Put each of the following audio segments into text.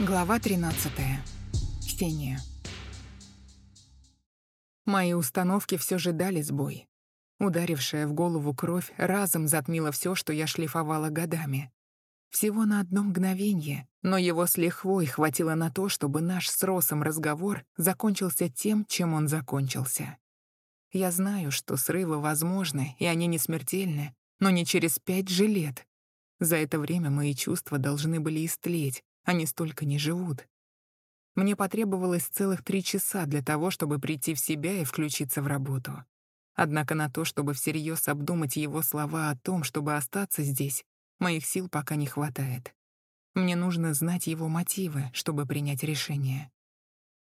Глава 13. Ксения. Мои установки все же дали сбой. Ударившая в голову кровь разом затмила все, что я шлифовала годами. Всего на одно мгновение, но его с лихвой хватило на то, чтобы наш с Росом разговор закончился тем, чем он закончился. Я знаю, что срывы возможны, и они не смертельны, но не через пять же лет. За это время мои чувства должны были истлеть, они столько не живут. Мне потребовалось целых три часа для того, чтобы прийти в себя и включиться в работу. Однако на то, чтобы всерьез обдумать его слова о том, чтобы остаться здесь, моих сил пока не хватает. Мне нужно знать его мотивы, чтобы принять решение.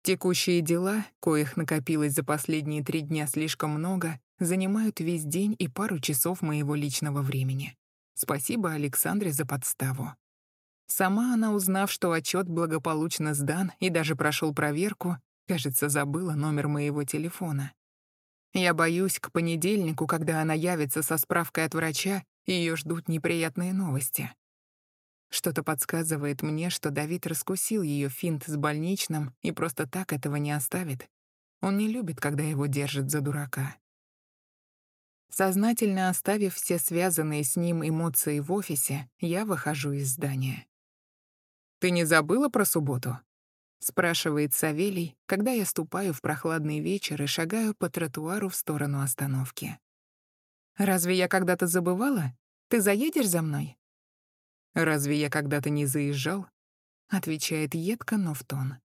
Текущие дела, коих накопилось за последние три дня слишком много, занимают весь день и пару часов моего личного времени. Спасибо Александре за подставу. Сама она, узнав, что отчет благополучно сдан и даже прошел проверку, кажется, забыла номер моего телефона. Я боюсь, к понедельнику, когда она явится со справкой от врача, ее ждут неприятные новости. Что-то подсказывает мне, что Давид раскусил ее финт с больничным и просто так этого не оставит. Он не любит, когда его держат за дурака. Сознательно оставив все связанные с ним эмоции в офисе, я выхожу из здания. «Ты не забыла про субботу?» — спрашивает Савелий, когда я ступаю в прохладный вечер и шагаю по тротуару в сторону остановки. «Разве я когда-то забывала? Ты заедешь за мной?» «Разве я когда-то не заезжал?» — отвечает едко, но в тон.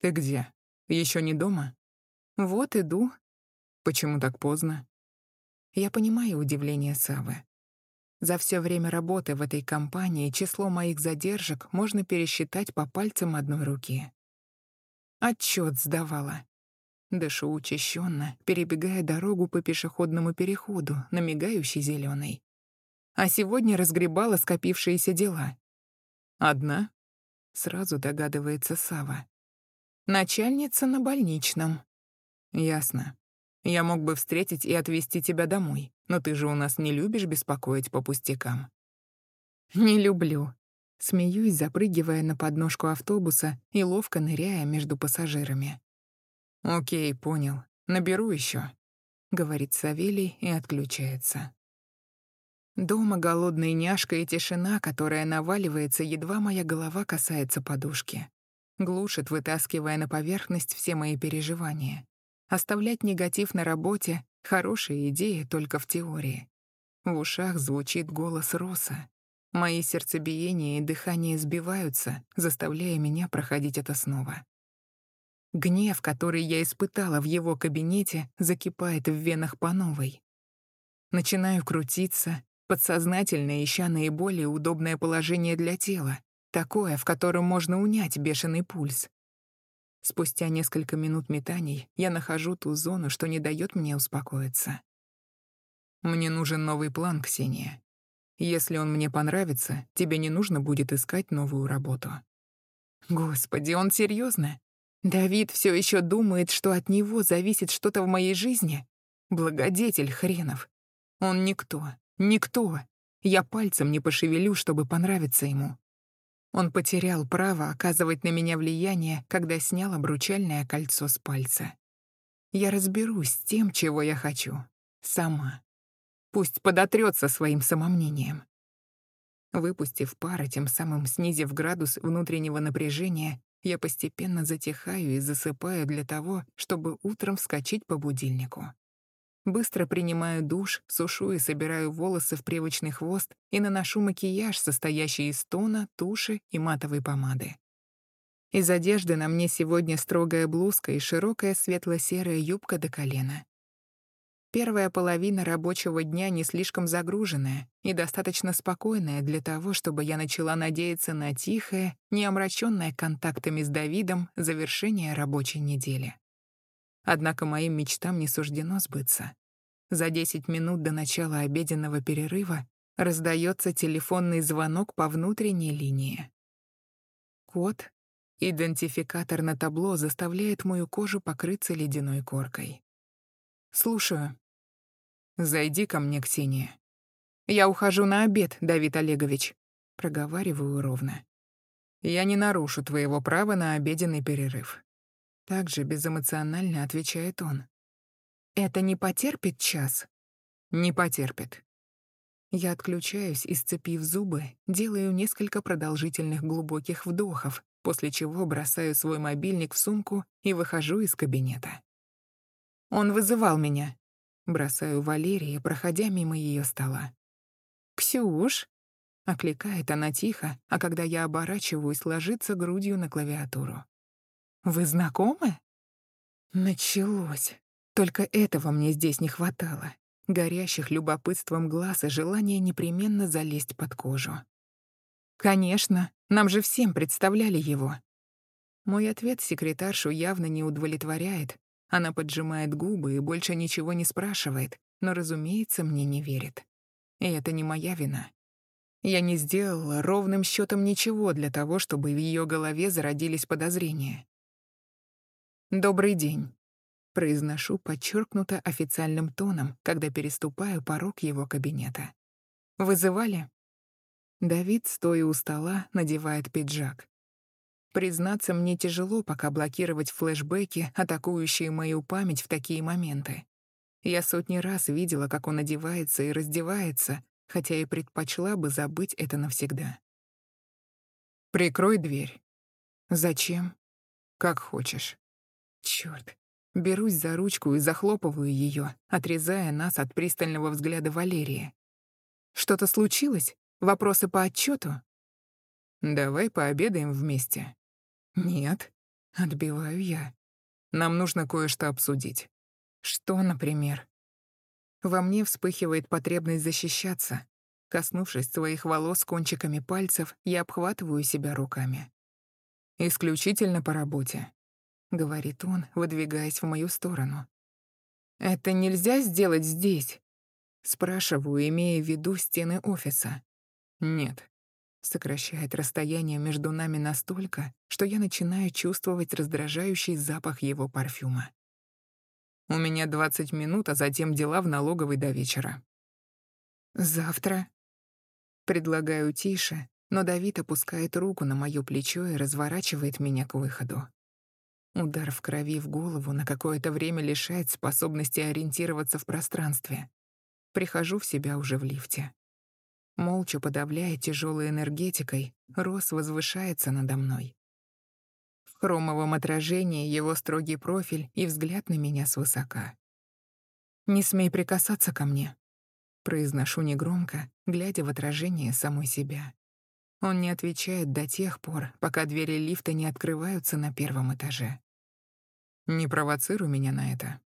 «Ты где? Еще не дома?» «Вот иду». «Почему так поздно?» Я понимаю удивление Савы. За все время работы в этой компании число моих задержек можно пересчитать по пальцам одной руки. Отчет сдавала. Дышу учащенно, перебегая дорогу по пешеходному переходу, на мигающий зеленый. А сегодня разгребала скопившиеся дела. «Одна?» — сразу догадывается Сава. «Начальница на больничном». «Ясно. Я мог бы встретить и отвезти тебя домой, но ты же у нас не любишь беспокоить по пустякам». «Не люблю». Смеюсь, запрыгивая на подножку автобуса и ловко ныряя между пассажирами. «Окей, понял. Наберу еще, говорит Савелий и отключается. Дома голодная няшка и тишина, которая наваливается, едва моя голова касается подушки. Глушит, вытаскивая на поверхность все мои переживания. Оставлять негатив на работе — хорошая идея только в теории. В ушах звучит голос Роса. Мои сердцебиение и дыхание сбиваются, заставляя меня проходить это снова. Гнев, который я испытала в его кабинете, закипает в венах по новой. Начинаю крутиться, подсознательно ища наиболее удобное положение для тела, такое, в котором можно унять бешеный пульс. Спустя несколько минут метаний я нахожу ту зону, что не дает мне успокоиться. Мне нужен новый план, Ксения. Если он мне понравится, тебе не нужно будет искать новую работу. Господи, он серьезно? Давид все еще думает, что от него зависит что-то в моей жизни? Благодетель хренов. Он никто, никто. Я пальцем не пошевелю, чтобы понравиться ему. Он потерял право оказывать на меня влияние, когда снял обручальное кольцо с пальца. Я разберусь с тем, чего я хочу. Сама. Пусть подотрется своим самомнением. Выпустив пар, и тем самым снизив градус внутреннего напряжения, я постепенно затихаю и засыпаю для того, чтобы утром вскочить по будильнику. Быстро принимаю душ, сушу и собираю волосы в привычный хвост и наношу макияж, состоящий из тона, туши и матовой помады. Из одежды на мне сегодня строгая блузка и широкая светло-серая юбка до колена. Первая половина рабочего дня не слишком загруженная и достаточно спокойная для того, чтобы я начала надеяться на тихое, не омрачённое контактами с Давидом завершение рабочей недели. Однако моим мечтам не суждено сбыться. За 10 минут до начала обеденного перерыва раздается телефонный звонок по внутренней линии. Код, идентификатор на табло заставляет мою кожу покрыться ледяной коркой. «Слушаю». «Зайди ко мне, Ксения». «Я ухожу на обед, Давид Олегович», — проговариваю ровно. Я не нарушу твоего права на обеденный перерыв. Также безэмоционально отвечает он. Это не потерпит час? Не потерпит. Я отключаюсь и, сцепив зубы, делаю несколько продолжительных глубоких вдохов, после чего бросаю свой мобильник в сумку и выхожу из кабинета. Он вызывал меня. Бросаю Валерии, проходя мимо ее стола. «Ксюш!» — окликает она тихо, а когда я оборачиваюсь, ложится грудью на клавиатуру. «Вы знакомы?» Началось. Только этого мне здесь не хватало горящих любопытством глаз и желание непременно залезть под кожу. «Конечно, нам же всем представляли его». Мой ответ секретаршу явно не удовлетворяет. Она поджимает губы и больше ничего не спрашивает, но, разумеется, мне не верит. И это не моя вина. Я не сделала ровным счетом ничего для того, чтобы в ее голове зародились подозрения. «Добрый день. Произношу подчеркнуто официальным тоном, когда переступаю порог его кабинета. «Вызывали?» Давид, стоя у стола, надевает пиджак. Признаться, мне тяжело пока блокировать флешбеки, атакующие мою память в такие моменты. Я сотни раз видела, как он одевается и раздевается, хотя и предпочла бы забыть это навсегда. «Прикрой дверь». «Зачем?» «Как хочешь». Чёрт, Берусь за ручку и захлопываю ее, отрезая нас от пристального взгляда Валерии. «Что-то случилось? Вопросы по отчету? «Давай пообедаем вместе». «Нет», — отбиваю я. «Нам нужно кое-что обсудить». «Что, например?» Во мне вспыхивает потребность защищаться. Коснувшись своих волос кончиками пальцев, я обхватываю себя руками. «Исключительно по работе. — говорит он, выдвигаясь в мою сторону. «Это нельзя сделать здесь?» Спрашиваю, имея в виду стены офиса. «Нет». Сокращает расстояние между нами настолько, что я начинаю чувствовать раздражающий запах его парфюма. У меня 20 минут, а затем дела в налоговой до вечера. «Завтра?» Предлагаю тише, но Давид опускает руку на моё плечо и разворачивает меня к выходу. Удар в крови в голову на какое-то время лишает способности ориентироваться в пространстве. Прихожу в себя уже в лифте. Молча подавляя тяжелой энергетикой, Рос возвышается надо мной. В хромовом отражении его строгий профиль и взгляд на меня свысока. «Не смей прикасаться ко мне», — произношу негромко, глядя в отражение самой себя. Он не отвечает до тех пор, пока двери лифта не открываются на первом этаже. Не провоцируй меня на это.